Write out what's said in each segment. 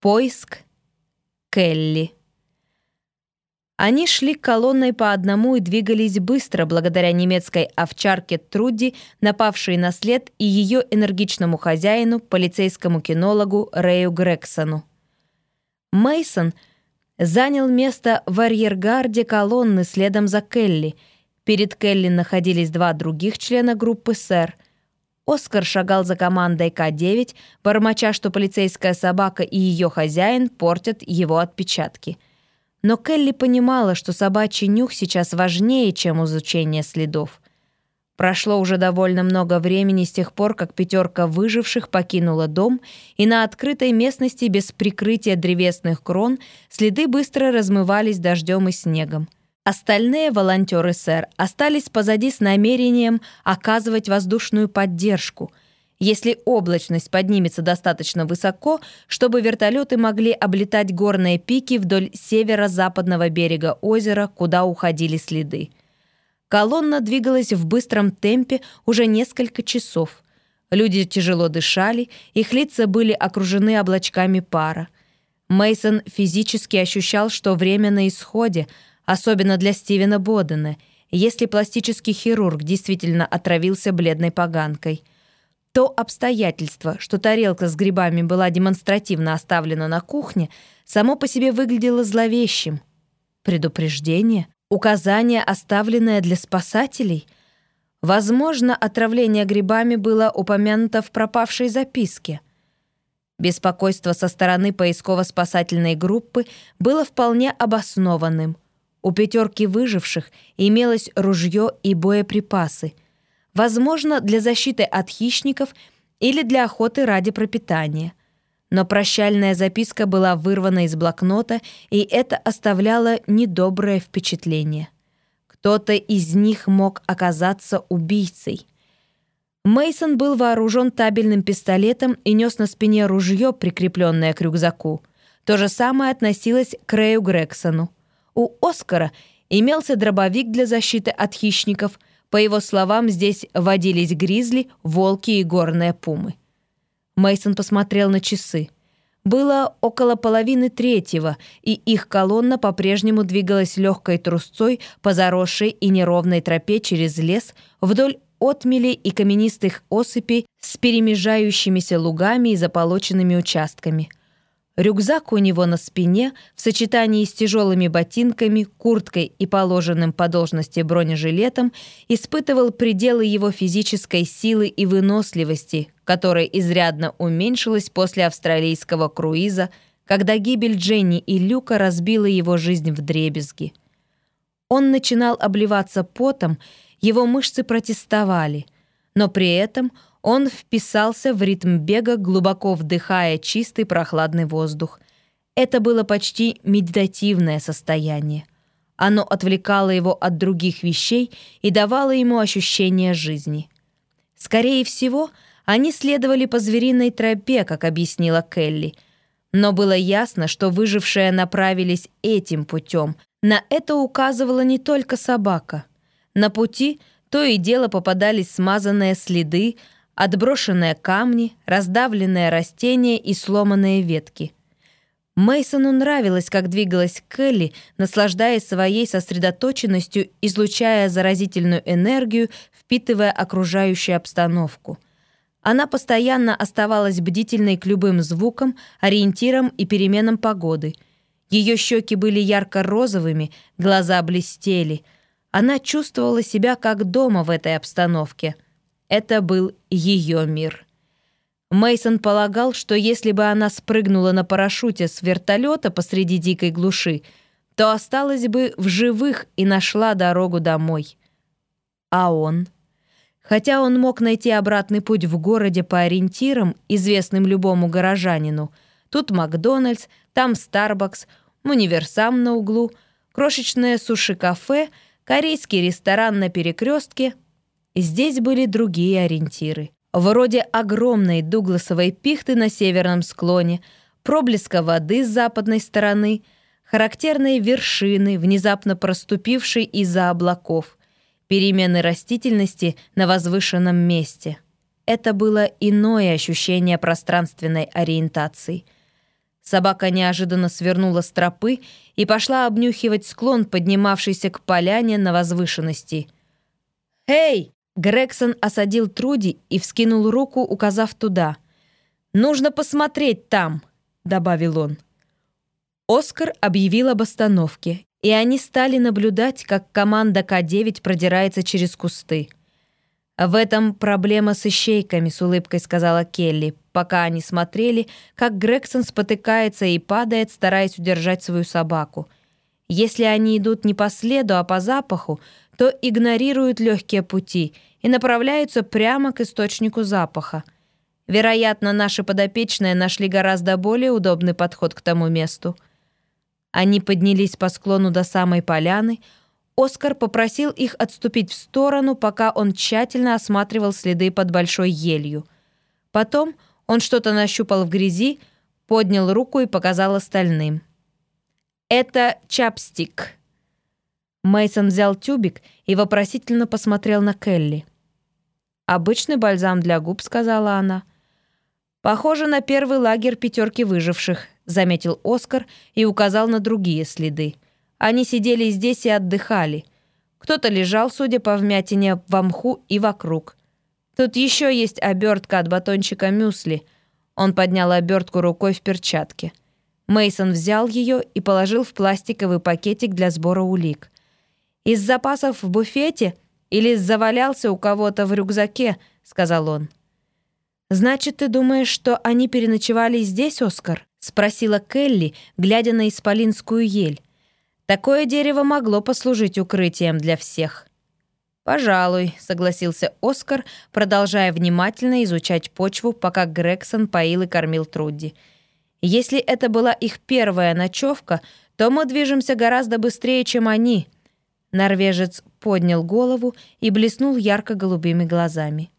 Поиск Келли. Они шли колонной по одному и двигались быстро, благодаря немецкой овчарке Труди, напавшей на след, и ее энергичному хозяину, полицейскому кинологу Рэю Грексону. Мейсон занял место в арьергарде колонны следом за Келли. Перед Келли находились два других члена группы «Сэр», Оскар шагал за командой К-9, бормоча, что полицейская собака и ее хозяин портят его отпечатки. Но Келли понимала, что собачий нюх сейчас важнее, чем изучение следов. Прошло уже довольно много времени с тех пор, как пятерка выживших покинула дом, и на открытой местности без прикрытия древесных крон следы быстро размывались дождем и снегом. Остальные волонтеры, сэр, остались позади с намерением оказывать воздушную поддержку. Если облачность поднимется достаточно высоко, чтобы вертолеты могли облетать горные пики вдоль северо-западного берега озера, куда уходили следы. Колонна двигалась в быстром темпе уже несколько часов. Люди тяжело дышали, их лица были окружены облачками пара. Мейсон физически ощущал, что время на исходе — особенно для Стивена Бодена, если пластический хирург действительно отравился бледной поганкой. То обстоятельство, что тарелка с грибами была демонстративно оставлена на кухне, само по себе выглядело зловещим. Предупреждение? Указание, оставленное для спасателей? Возможно, отравление грибами было упомянуто в пропавшей записке — Беспокойство со стороны поисково-спасательной группы было вполне обоснованным. У пятерки выживших имелось ружье и боеприпасы. Возможно, для защиты от хищников или для охоты ради пропитания. Но прощальная записка была вырвана из блокнота, и это оставляло недоброе впечатление. Кто-то из них мог оказаться убийцей. Мейсон был вооружен табельным пистолетом и нес на спине ружье, прикрепленное к рюкзаку. То же самое относилось к Рэю Грексону. У Оскара имелся дробовик для защиты от хищников. По его словам, здесь водились гризли, волки и горные пумы. Мейсон посмотрел на часы. Было около половины третьего, и их колонна по-прежнему двигалась легкой трусцой по заросшей и неровной тропе через лес вдоль отмелей и каменистых осыпей с перемежающимися лугами и заполоченными участками. Рюкзак у него на спине в сочетании с тяжелыми ботинками, курткой и положенным по должности бронежилетом испытывал пределы его физической силы и выносливости, которая изрядно уменьшилась после австралийского круиза, когда гибель Дженни и Люка разбила его жизнь в дребезги. Он начинал обливаться потом, его мышцы протестовали, но при этом – он вписался в ритм бега, глубоко вдыхая чистый прохладный воздух. Это было почти медитативное состояние. Оно отвлекало его от других вещей и давало ему ощущение жизни. Скорее всего, они следовали по звериной тропе, как объяснила Келли. Но было ясно, что выжившие направились этим путем. На это указывала не только собака. На пути то и дело попадались смазанные следы, отброшенные камни, раздавленные растения и сломанные ветки. Мейсону нравилось, как двигалась Келли, наслаждаясь своей сосредоточенностью, излучая заразительную энергию, впитывая окружающую обстановку. Она постоянно оставалась бдительной к любым звукам, ориентирам и переменам погоды. Ее щеки были ярко-розовыми, глаза блестели. Она чувствовала себя как дома в этой обстановке — это был ее мир. Мейсон полагал, что если бы она спрыгнула на парашюте с вертолета посреди дикой глуши, то осталась бы в живых и нашла дорогу домой. А он? Хотя он мог найти обратный путь в городе по ориентирам, известным любому горожанину. Тут Макдональдс, там Старбакс, универсам на углу, крошечное суши-кафе, корейский ресторан на перекрестке — Здесь были другие ориентиры. Вроде огромной дугласовой пихты на северном склоне, проблеска воды с западной стороны, характерные вершины, внезапно проступившей из-за облаков, перемены растительности на возвышенном месте. Это было иное ощущение пространственной ориентации. Собака неожиданно свернула с тропы и пошла обнюхивать склон, поднимавшийся к поляне на возвышенности. «Эй!» — Грегсон осадил Труди и вскинул руку, указав туда. «Нужно посмотреть там!» — добавил он. Оскар объявил об остановке, и они стали наблюдать, как команда К-9 продирается через кусты. «В этом проблема с ищейками», — с улыбкой сказала Келли, пока они смотрели, как Грегсон спотыкается и падает, стараясь удержать свою собаку. Если они идут не по следу, а по запаху, то игнорируют легкие пути и направляются прямо к источнику запаха. Вероятно, наши подопечные нашли гораздо более удобный подход к тому месту. Они поднялись по склону до самой поляны — Оскар попросил их отступить в сторону, пока он тщательно осматривал следы под большой елью. Потом он что-то нащупал в грязи, поднял руку и показал остальным. «Это чапстик». Мейсон взял тюбик и вопросительно посмотрел на Келли. «Обычный бальзам для губ», — сказала она. «Похоже на первый лагерь пятерки выживших», — заметил Оскар и указал на другие следы — они сидели здесь и отдыхали. Кто-то лежал, судя по вмятине, в мху и вокруг. Тут еще есть обертка от батончика мюсли. Он поднял обертку рукой в перчатке. Мейсон взял ее и положил в пластиковый пакетик для сбора улик. «Из запасов в буфете или завалялся у кого-то в рюкзаке?» — сказал он. «Значит, ты думаешь, что они переночевали здесь, Оскар?» — спросила Келли, глядя на исполинскую ель. Такое дерево могло послужить укрытием для всех. «Пожалуй», — согласился Оскар, продолжая внимательно изучать почву, пока Грегсон поил и кормил Трудди. «Если это была их первая ночевка, то мы движемся гораздо быстрее, чем они». Норвежец поднял голову и блеснул ярко-голубыми глазами.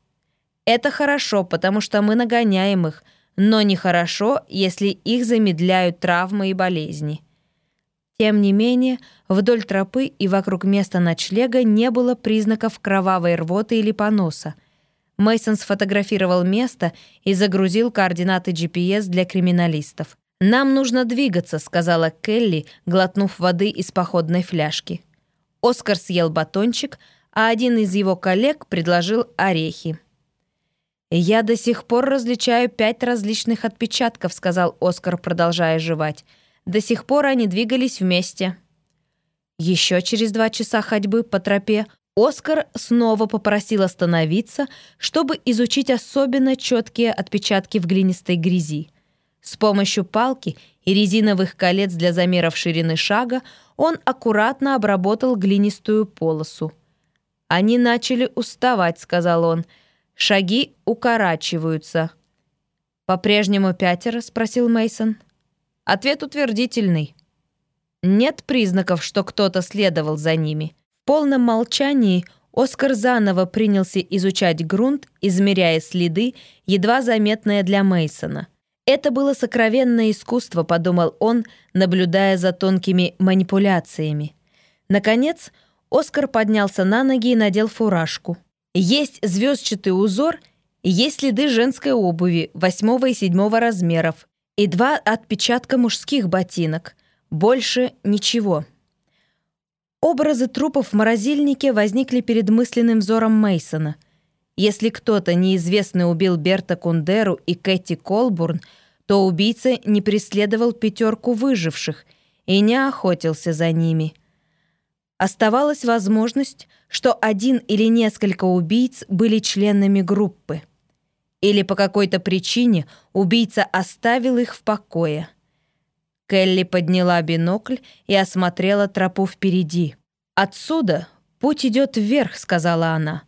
«Это хорошо, потому что мы нагоняем их, но нехорошо, если их замедляют травмы и болезни». Тем не менее, вдоль тропы и вокруг места ночлега не было признаков кровавой рвоты или поноса. Мейсон сфотографировал место и загрузил координаты GPS для криминалистов. «Нам нужно двигаться», — сказала Келли, глотнув воды из походной фляжки. Оскар съел батончик, а один из его коллег предложил орехи. «Я до сих пор различаю пять различных отпечатков», — сказал Оскар, продолжая жевать. До сих пор они двигались вместе. Еще через два часа ходьбы по тропе Оскар снова попросил остановиться, чтобы изучить особенно четкие отпечатки в глинистой грязи. С помощью палки и резиновых колец для замеров ширины шага он аккуратно обработал глинистую полосу. «Они начали уставать», — сказал он. «Шаги укорачиваются». «По-прежнему пятеро?» — спросил Мейсон. Ответ утвердительный. Нет признаков, что кто-то следовал за ними. В полном молчании Оскар заново принялся изучать грунт, измеряя следы, едва заметные для Мейсона. Это было сокровенное искусство, подумал он, наблюдая за тонкими манипуляциями. Наконец, Оскар поднялся на ноги и надел фуражку. Есть звездчатый узор, есть следы женской обуви восьмого и седьмого размеров, и два отпечатка мужских ботинок. Больше ничего. Образы трупов в морозильнике возникли перед мысленным взором Мейсона. Если кто-то неизвестный убил Берта Кундеру и Кэти Колбурн, то убийца не преследовал пятерку выживших и не охотился за ними. Оставалась возможность, что один или несколько убийц были членами группы. Или по какой-то причине убийца оставил их в покое. Келли подняла бинокль и осмотрела тропу впереди. «Отсюда путь идет вверх», — сказала она.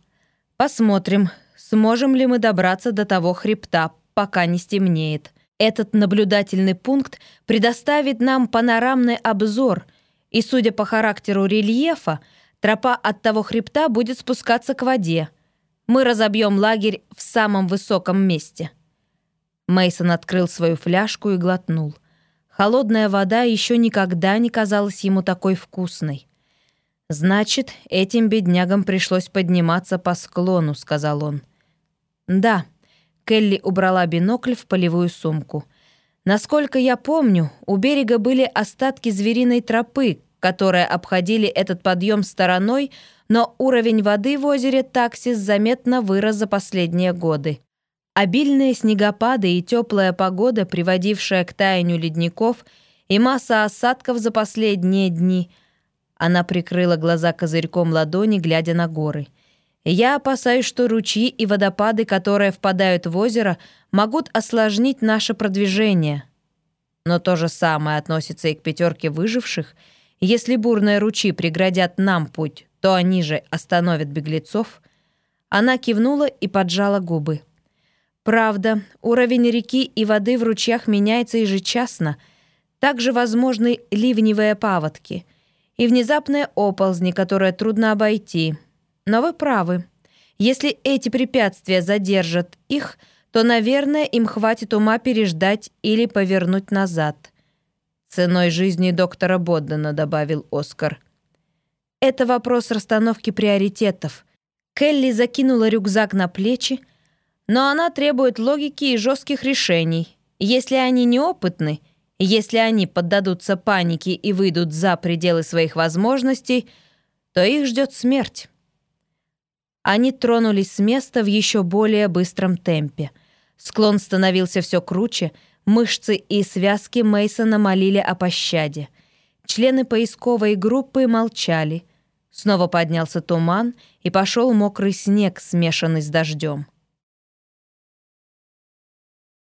«Посмотрим, сможем ли мы добраться до того хребта, пока не стемнеет. Этот наблюдательный пункт предоставит нам панорамный обзор, и, судя по характеру рельефа, тропа от того хребта будет спускаться к воде. Мы разобьем лагерь в самом высоком месте». Мейсон открыл свою фляжку и глотнул. Холодная вода еще никогда не казалась ему такой вкусной. «Значит, этим беднягам пришлось подниматься по склону», — сказал он. «Да». Келли убрала бинокль в полевую сумку. Насколько я помню, у берега были остатки звериной тропы, которые обходили этот подъем стороной, но уровень воды в озере Таксис заметно вырос за последние годы. Обильные снегопады и теплая погода, приводившая к таянию ледников, и масса осадков за последние дни. Она прикрыла глаза козырьком ладони, глядя на горы. Я опасаюсь, что ручьи и водопады, которые впадают в озеро, могут осложнить наше продвижение. Но то же самое относится и к пятерке выживших. Если бурные ручьи преградят нам путь, то они же остановят беглецов. Она кивнула и поджала губы. Правда, уровень реки и воды в ручьях меняется ежечасно. Также возможны ливневые паводки и внезапные оползни, которые трудно обойти. Но вы правы. Если эти препятствия задержат их, то, наверное, им хватит ума переждать или повернуть назад. «Ценой жизни доктора Боддена», — добавил Оскар. «Это вопрос расстановки приоритетов». Келли закинула рюкзак на плечи, но она требует логики и жестких решений. Если они неопытны, если они поддадутся панике и выйдут за пределы своих возможностей, то их ждет смерть. Они тронулись с места в еще более быстром темпе. Склон становился все круче, мышцы и связки Мейсона молили о пощаде. Члены поисковой группы молчали. Снова поднялся туман, и пошел мокрый снег, смешанный с дождем.